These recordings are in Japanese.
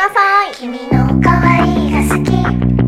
なさい。君の可愛いが好き。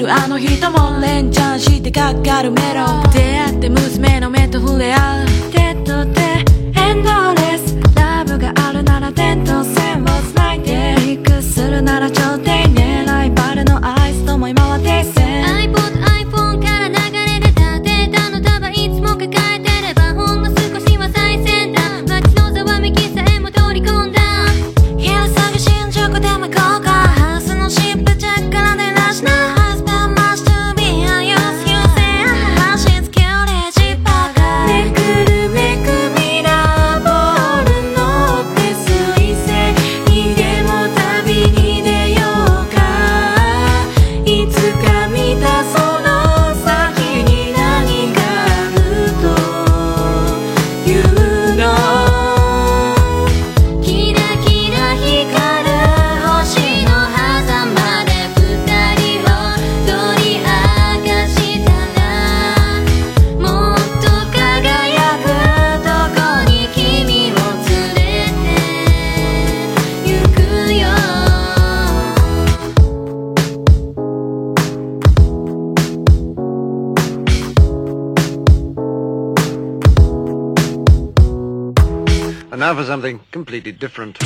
るあの人も連チャンしてかかるメロ出会って娘の目と触れ合う completely different.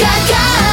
掲げ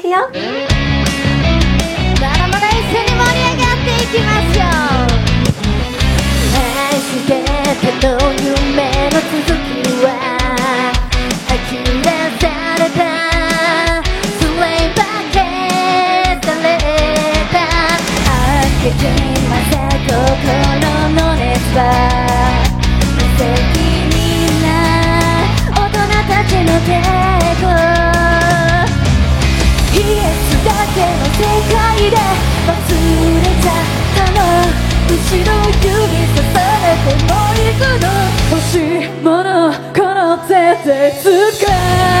くよ。まだまだ一緒に盛り上がっていきましょう愛してたの夢の続きは呆れされたスレイバケされた明けてまた心の熱は無責任な大人たちの手。けの世界で忘れちゃったの。後ろ指さされても行くの欲しいものこの手で使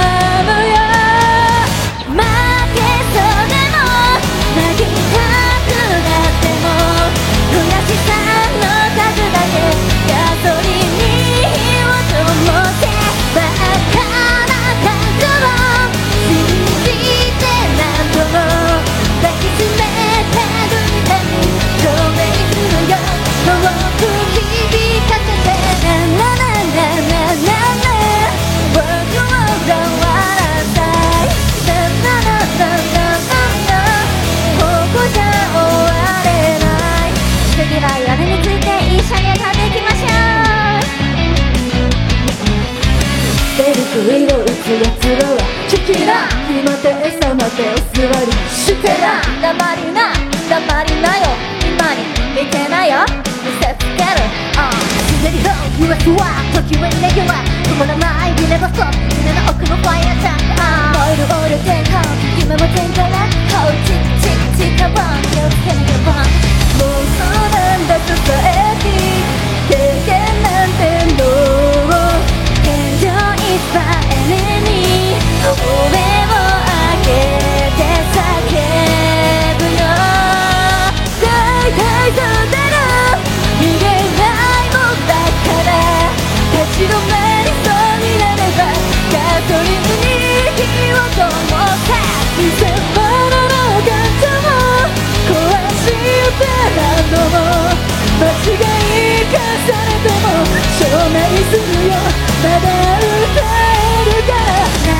うら屋根について一緒に歌っていきましょうデリクイを打つやつらはチキラ今手さま手座りしてら黙りな黙りなよ今に見てなよ見せつけるあすでにどう言わすわ時は逃げは止まらない We そ胸の奥のファイアジャンクあ燃えるオール天候夢も天から Oh チもうそ一度目にそう見られたガソリンに君を灯った偽物の感情を壊して何度も間違い重ねて。も証明するよまだ歌えるからなるから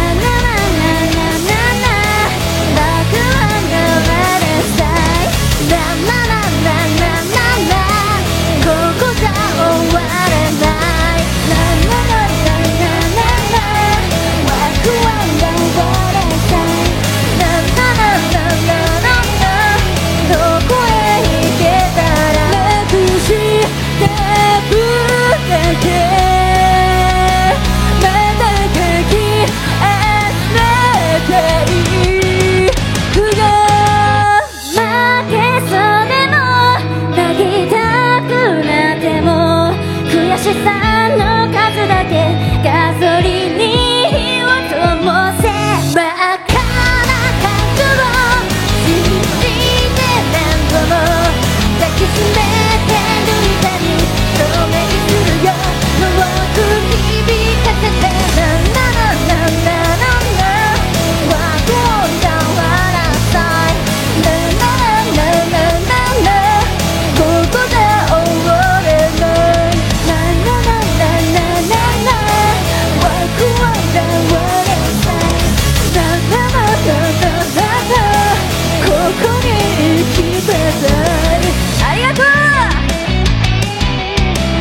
Hey.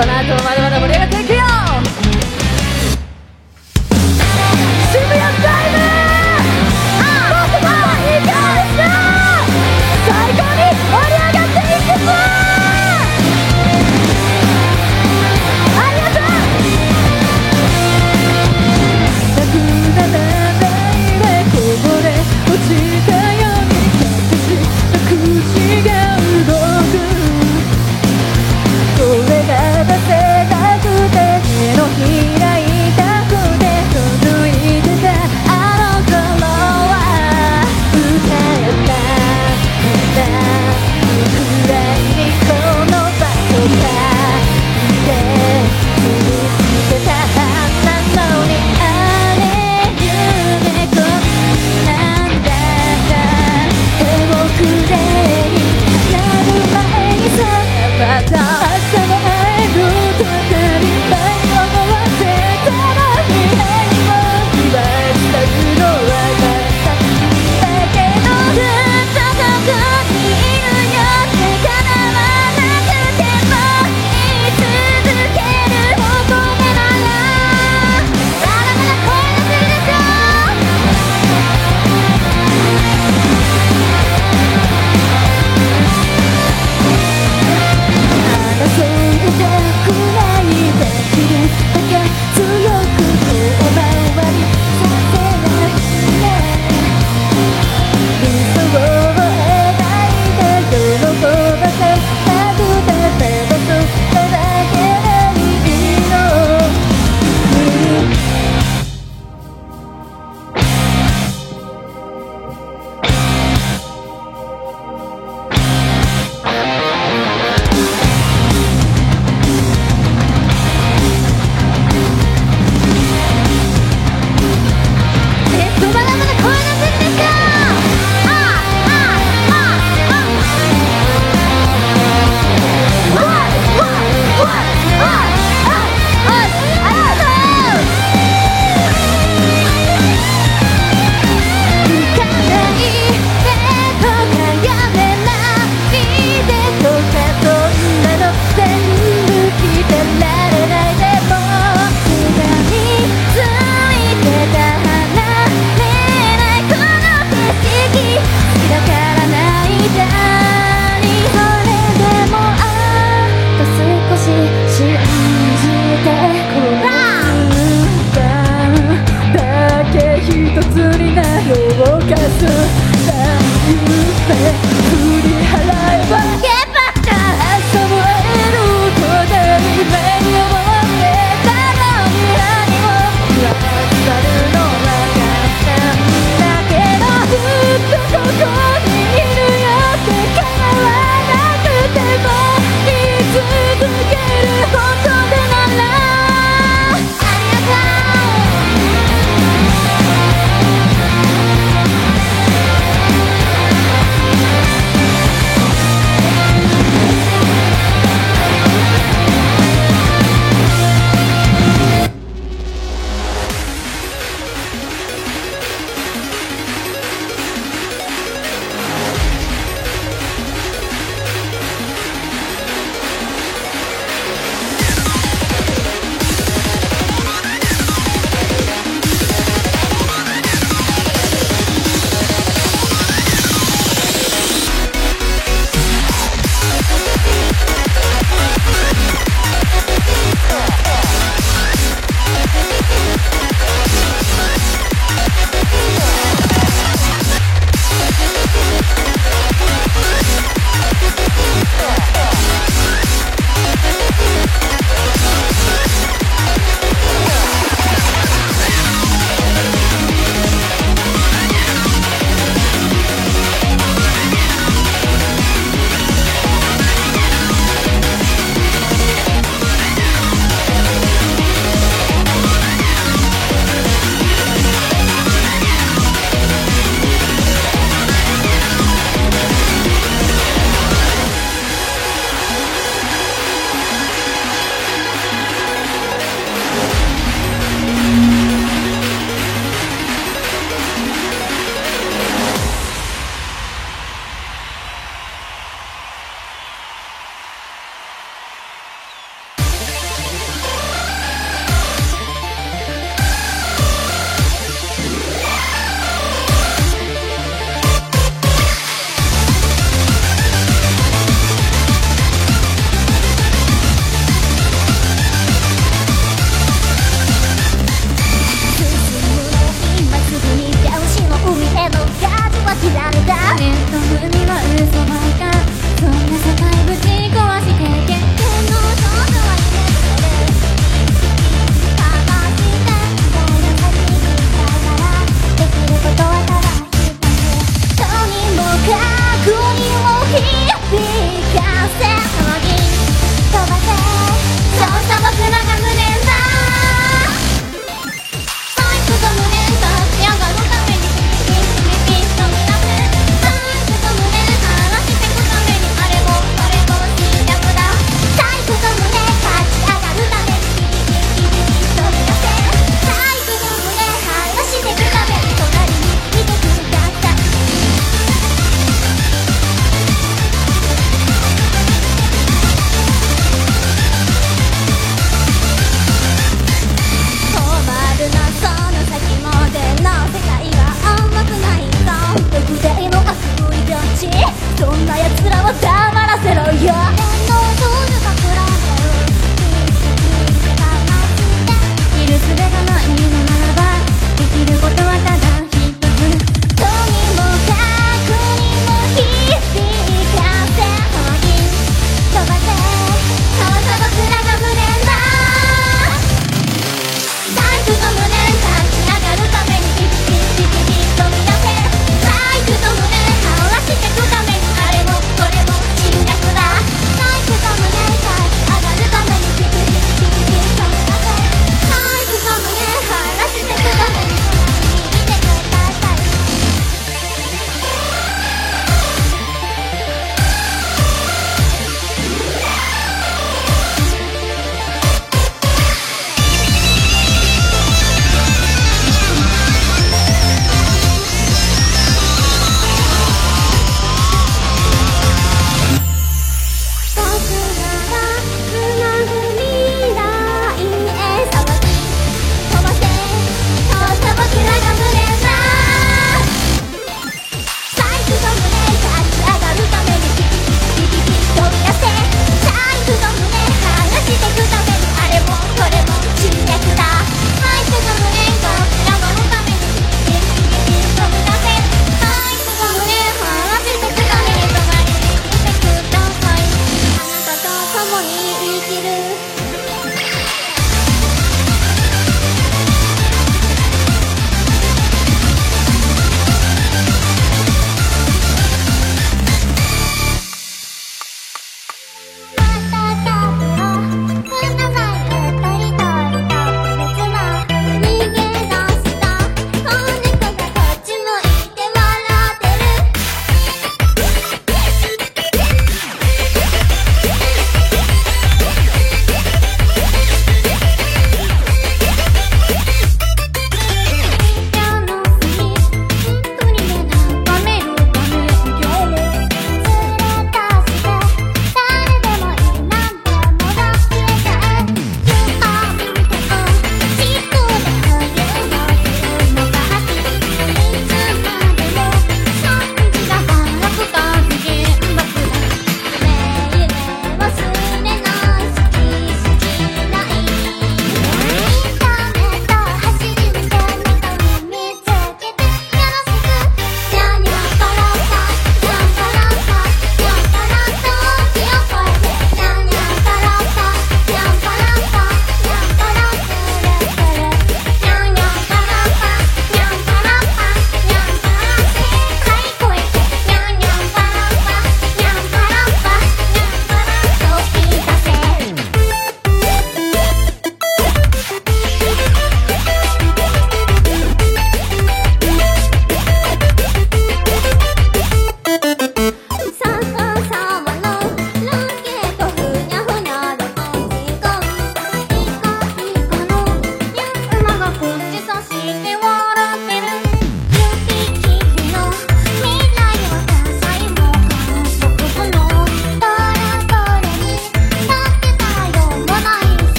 この後もまだまだ盛り上がって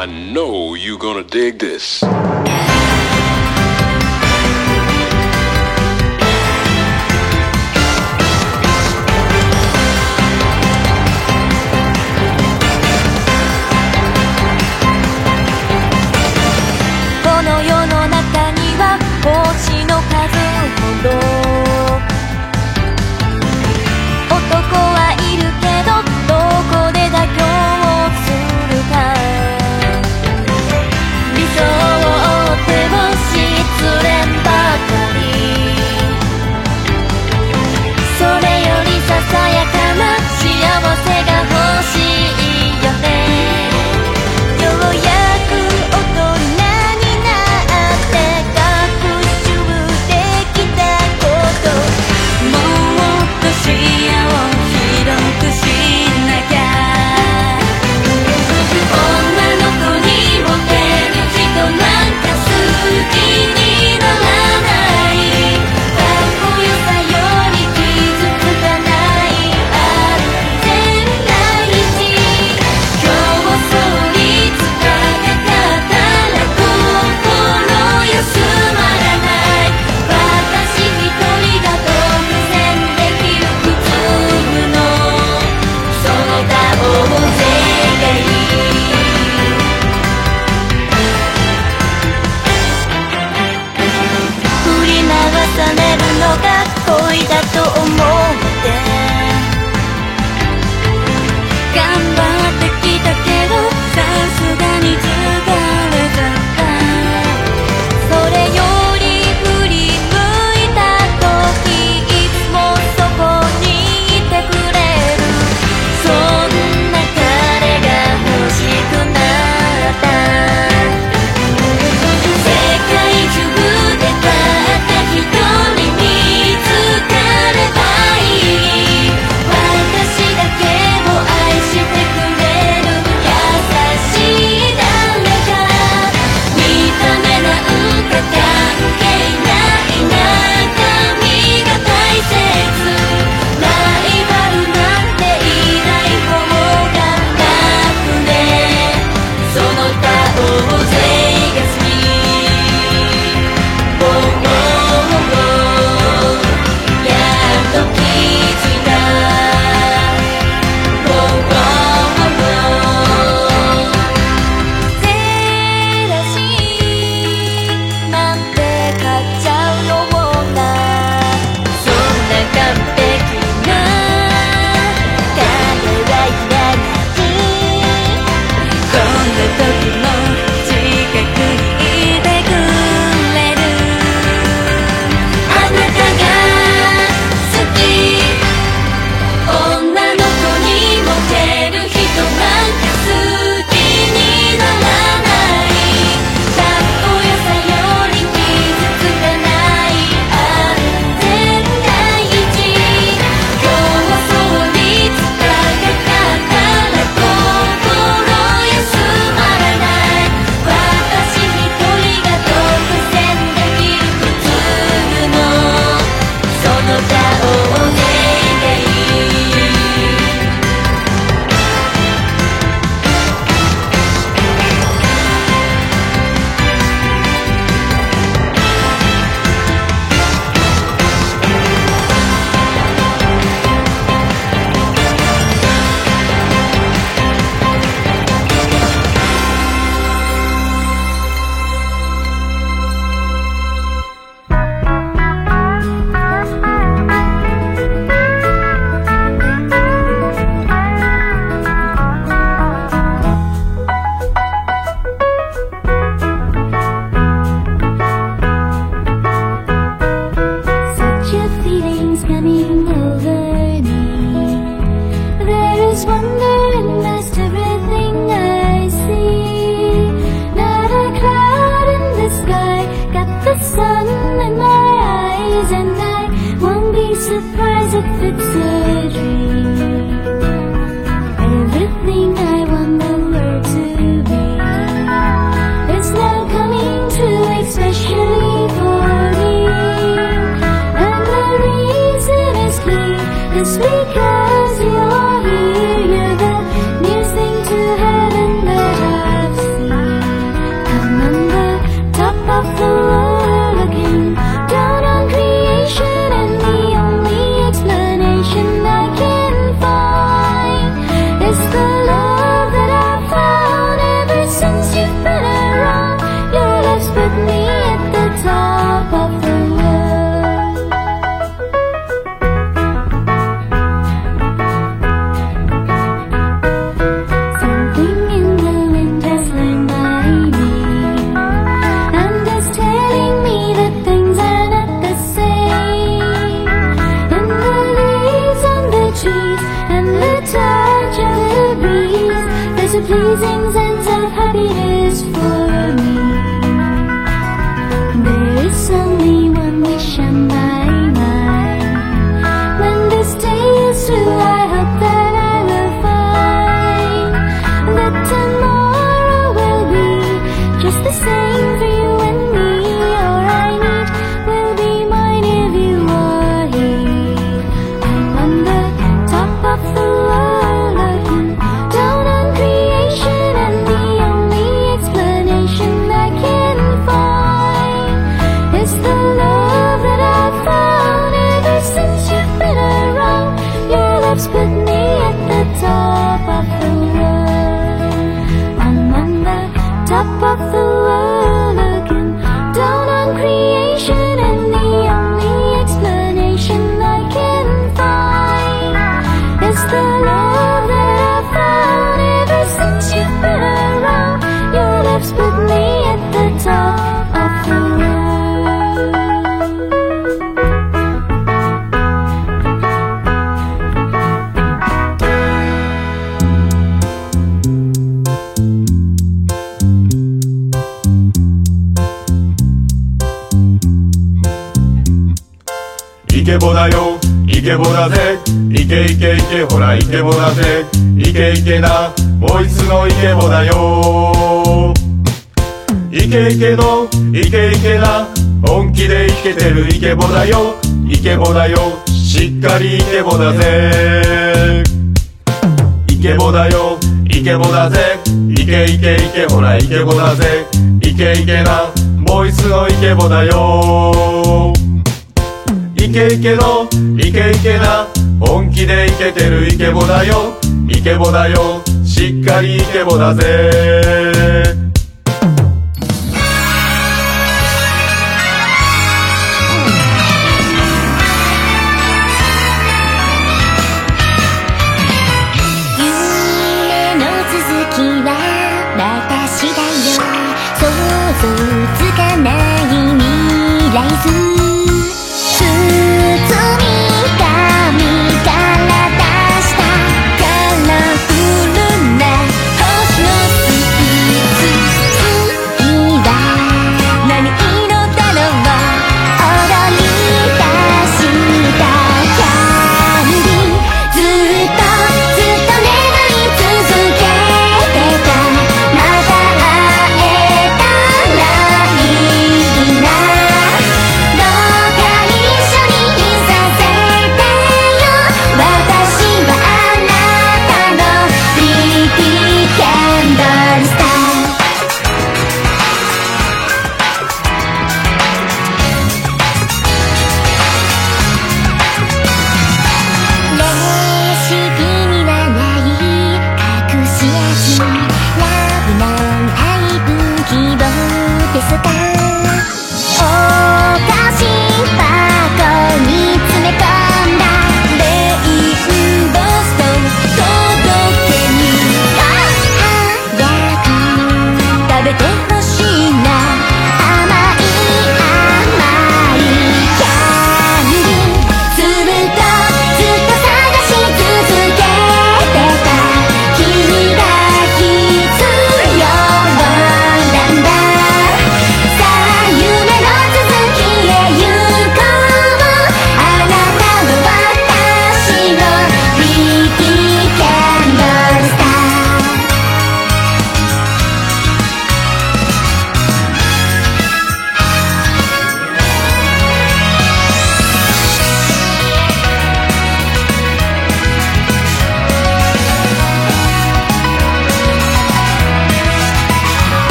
I know you're gonna dig this. しっかりイケボだぜ